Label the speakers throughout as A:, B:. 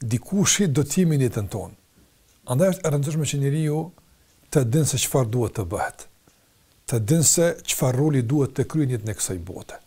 A: dikushi do të jemi në jetën tonë. Andaj është e rëndësishme që njeriu të dinë se çfarë duhet të bëhet, të dinë se çfarë roli duhet të kryejë në jetën e kësaj bote.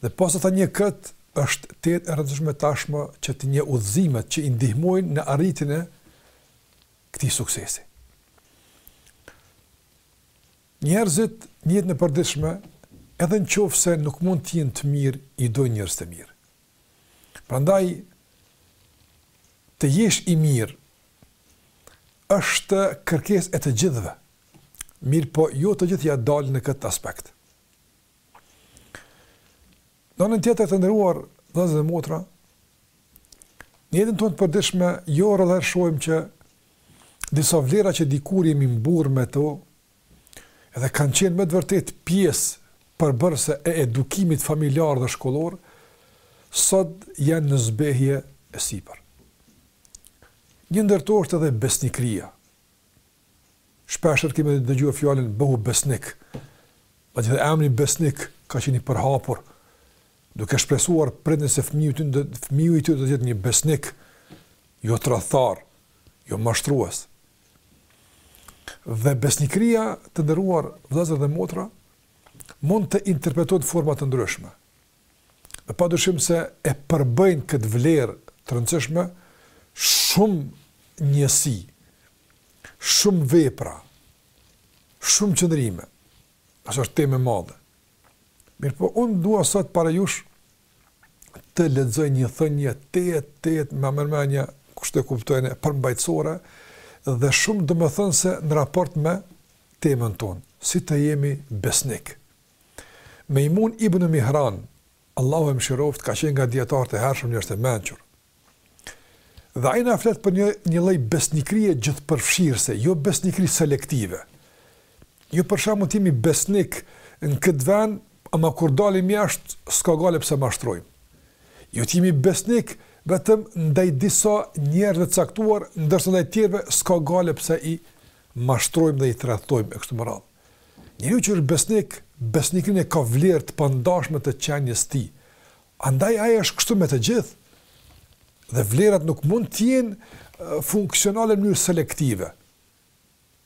A: Dhe pasi ta njeh këtë, është tejet e rëndësishme tashmë që të njeh udhëzimet që i ndihmojnë në arritjen e këtij suksesi. Njerëzit në jetën e përditshme, edhe në qoftë se nuk mund të jenë të mirë, i dojnë njerëz të mirë. Prandaj të jesh i mirë është kërkesë e të gjithëve. Mirëpo jo të gjithë ia dalin në këtë aspekt. Në anën tjetër të nderuar vëllezër e motra, në jetën tonë të përditshme, jo rrallëherë shohim që disa vlera që dikur jemi mburrë me to, dhe kanë qenë me të vërtetë pjesë përbërëse e edukimit familjar dhe shkollor, sot janë në zbehje e sipër. Një ndër to është edhe besnikëria. Shpeshherë kemi dëgjuar fjalën bëhu besnik. Madje edhe emri besnik ka qenë i përhapur, duke shpresuar prindërit se fëmiu i tyre do të jetë një besnik, jo tradhtar, jo mashtrues. Dhe besnikëria, të nderuar vëllezër dhe motra, mund të interpretohet në forma të ndryshme. Dhe padyshim se e përbëjnë këtë vlerë të rëndësishme shumë njësi, shumë vepra, shumë qëndrime. Pastaj është temë e madhe. Mirëpo unë dua sot para jush të lexoj një thënie tejet tejet ma merr mendja kush të kuptojnë përmbajtësore dhe shumë domethënëse në raport me temën tonë, si të jemi besnik. Meimun ibn Mihran, Allahu e mëshiroftë, ka qenë nga dijetarët e hershëm një shtet e mençur. Dhe ai na flet për një një lloj besnikërie gjithëpërfshirëse, jo besnikëri selektive. Jo për shembull të jemi besnik në këtë vend, ama kur dalim jashtë s'ka gajle pse mashtrojmë. Jo të jemi besnik vetëm ndaj disa njerëzve të caktuar, ndërsa ndaj të tjerëve s'ka gajle pse i mashtrojmë dhe i tradhtojmë e kështu me radhë. Njeriu që është besnik, besnikërinë e ka vlerë të pandashme të qenies së tij. Andaj ai është kështu me të gjithë dhe vlerat nuk mund të jenë funksionale në mënyrë selektive.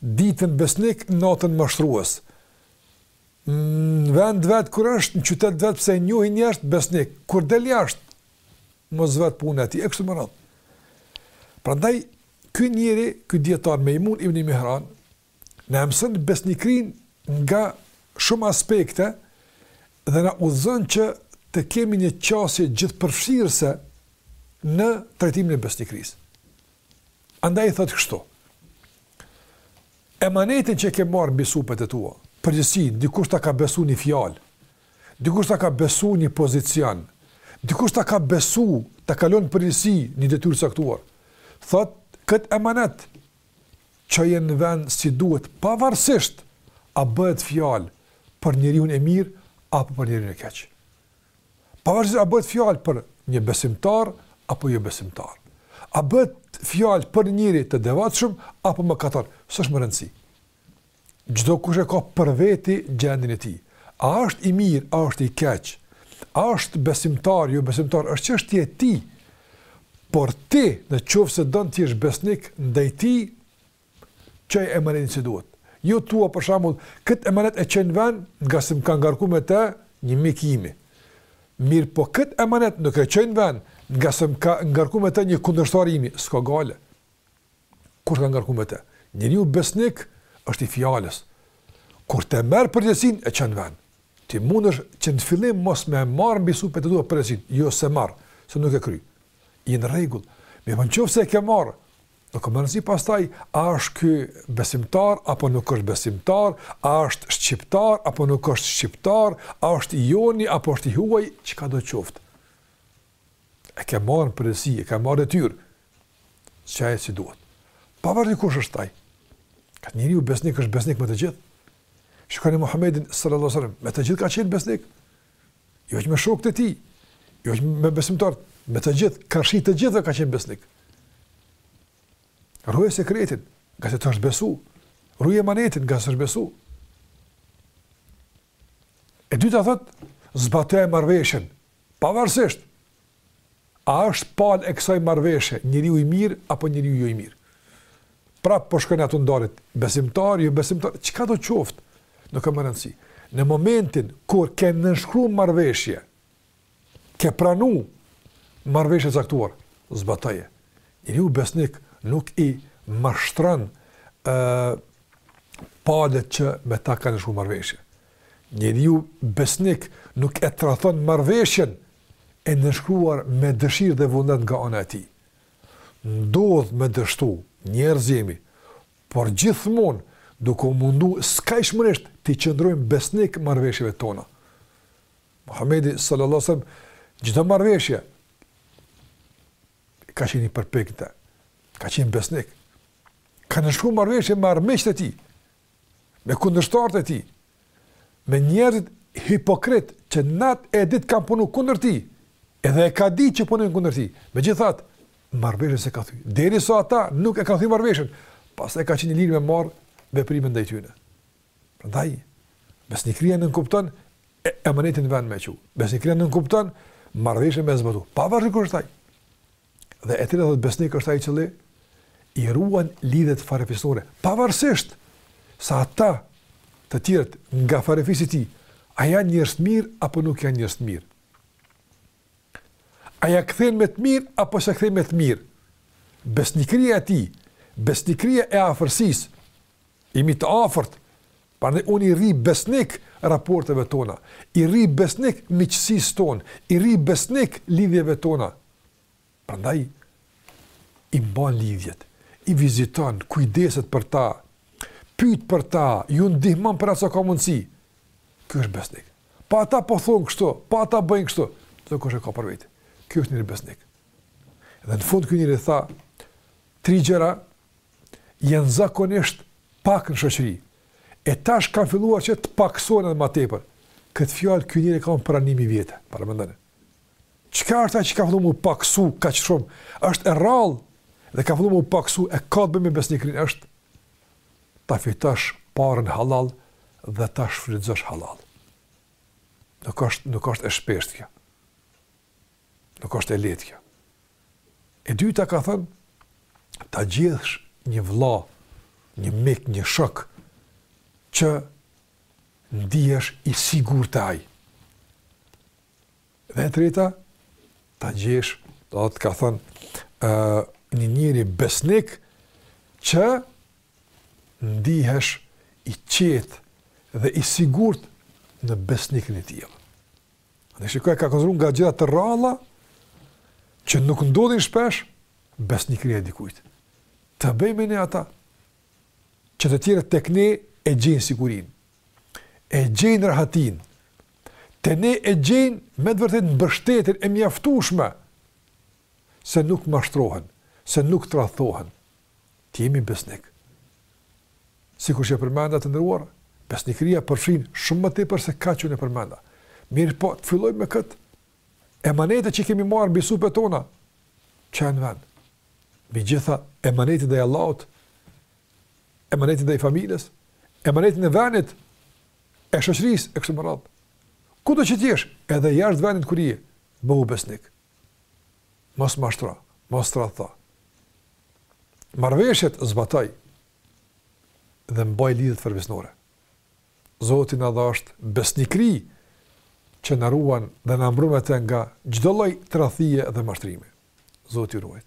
A: Ditën besnik, natën mashtrues. Në vend vet kur është, në qytet vet pse e njohin njerëz besnik, kur del jashtë mos vet puna e tij, e kështu me radhë. Prandaj ky njeri, ky dijetar Meimun ibn Mihran, Na e mëson besnikërinë nga shumë aspekte dhe na udhëzon që të kemi një qasje gjithëpërfshirëse në trajtimin e besnikërisë. Andaj thotë kështu: Emanetin që ke marrë mbi supet e tua, përgjegjësi, dikush ta ka besu një fjalë, dikush ta ka besu një pozicion, dikush ta ka besu, ta ka lan përgjegjësi një detyrë të caktuar. Thotë, këtë emanet çoje në vend si duhet pavarësisht a bëhet fjalë për njeriun e mirë apo për njeriun e keq. Pavarësisht a bëhet fjalë për një besimtar apo jo besimtar. A bëhet fjalë për njeri të devotshëm apo mëkatar, s'është me rëndësi. Çdokush e ka për veti gjendjen e tij. A është i mirë, a është i keq, a është besimtar, jo besimtar, është çështje e tij. Por ti, në qoftë se don të jesh besnik, ndaj ti, çoje emanetin si duhet. Jo thua, për shambull, këtë emanet e çoj në vend, ngase më ka ngarku me te, një mik imi. Mirëpo këtë emanet nuk e çoj në vend, ngase më ka ngarku me te një kundërshtar imi, s'ka gajle. Kush të ka ngarku me të? Njeriu besnik është i fjalës. Kur e merr përgjegjësinë e çon në vend. Ti mundesh që në fillim mos me marrë mbi supet e tua përgjegjësinë, jo s'e marr, se nuk e kry. Je në rregull. Ama në qoftë se e ke marrë, nuk ka rëndësi pastaj a është ky besimtar apo nuk është besimtar, a është shqiptar apo nuk është shqiptar, a është i joni apo është i huaj, çkado qoftë. E ke marrë përgjegjësi, e ke marrë detyrë. Çoje si duhet. Pavarësisht kush është aty. Se njeriu besnik është besnik me të gjithë. Shikoni Muhammedin sallallahu alaihi wasallam, me të gjithë ka qenë besnik. Jo që me shokët e tij, jo që me besimtarët, me të gjithë, karshi të gjithëve ka qenë besnik. Ruje sekretin, ngase të është besu. Ruje emanetin, ngase të është besu. E dyta thotë, zbatoje marrëveshjen, pavarësisht, a është palë e kësaj marrëveshje, njeriu i mirë, apo njeriu jo i mirë. Prapë po shkon, atë ndarjet, besimtar, jo besimtar, çkado qoftë, nuk është me rëndësi. Në momentin, kur ke nënshkru marrëveshje, Ke pranu marrëveshje të caktuar, zbatoje. Njeriu besnik nuk i mashtron uh, palët që me ta ka nënshkru marrëveshje. Njeriu besnik nuk e tradhton marrëveshjen e nënshkruar me dëshirë dhe vullnet nga ana e tij. Ndodh me dështu, njerëz jemi, por gjithmonë duke u mundu skajshmërisht t'i qëndrojmë besnik marrëveshjeve tona. Muhamedi sallallahu alaihi wasallam çdo marrëveshje ka qenë i përpiktë, ka qenë besnik. Ka nënshkru marrëveshje me armiqtë e tij, me kundërshtarët e tij, me njerëzit hipokritë që natë e ditë kanë punuar kundër tij. Edhe e ka ditë që punojnë kundër tij. Megjithatë, marrëveshjen s'e ka thyer. Derisa ata nuk e kanë thyer marrëveshjen, pastaj ka qenë i lirë me marr veprimin ndaj tyre. Prandaj besnikëria nënkupton emanetin në vend me çu. Besnikëria nënkupton marrëveshjen me zbatu. Pa marrë kush është ai. Dhe e treta thotë besnik është ai që i ruan lidhjet farefisore. Pavarësisht se ata të tjerët nga farefisi i tij a janë njerëz të mirë apo nuk janë njerëz të mirë. A ia kthejnë me të mirë apo s'e kthejnë me të mirë. Besnikëria e tij, besnikëria e afërsisë Jemi të afërt, prandaj unë i rri besnik raporteve tona, i rri besnik miqësisë tonë, i rri besnik lidhjeve tona. Prandaj i mban lidhjet, i viziton, kujdeset për ta, pyet për ta, ju ndihmon për aq sa ka mundësi. Ky është besnik. Po ata po thonë kështu, po ata bëjnë kështu, çdokush e ka për vete. Ky është një besnik. Dhe në fund ky njeri tha tri gjëra janë zakonisht pak në shoqëri, e tash kanë filluar që të pakësohen edhe ma tepër, këtë fjalë ky njeri e ka thënë para një mijë vjete, paramendoni. Çka është ajo që ka fillu m'u pakësu kaq shumë, është e rrallë dhe ka fillu m'u pakësu e ka të bëjë me besnikërinë, është ta fitosh paren hallall dhe ta shfrytëzosh hallall. Nuk është, nuk është e shpeshtë kjo. Nuk është e lehtë kjo. E dyta ka thënë ta gjesh një vëlla, një mik, një shok që ndihesh i sigurt te ai. Dhe e treta ta gjesh, do të ka thënë ë uh, një njeri besnik që ndihesh i qetë dhe i sigurt në besnikërinë e tij. Dhe shiko e ka konsideru nga gjërat e rralla, që nuk ndodhin shpesh, besnikëria e dikujt. Të bëhemi ne ata, që të tjerët tek ne e gjejnë sigurinë, e gjejnë rahatinë, te ne e gjejnë me të vërtetë mbështetjen e mjaftueshme, se nuk mashtrohen, se nuk tradhtohen, të jemi besnik. Sikur që e përmenda të ndëruar, besnikëria përfshin shumë më tepër se kaq që përmenda. Mirëpo, të fillojmë këto emanete që kemi marrë mbi supet tona, t'i çojmë në vend. Mbi të gjitha emanetin ndaj Allahut, emanetin ndaj familjes, emanetin e vendit, e shoqërisë, e kështu me radhë. Kudo që të jesh, edhe jashtë vendit ku ri, bëhu besnik. Mos mashtro, mos tradhto. Marrëveshjet zbatoji dhe mbaj lidhjet farefisnore. Zoti na dhashtë besnikëri që na ruan dhe na mbron jetën nga çdo lloj tradhtie dhe mashtrimi. Zoti ju ruajt.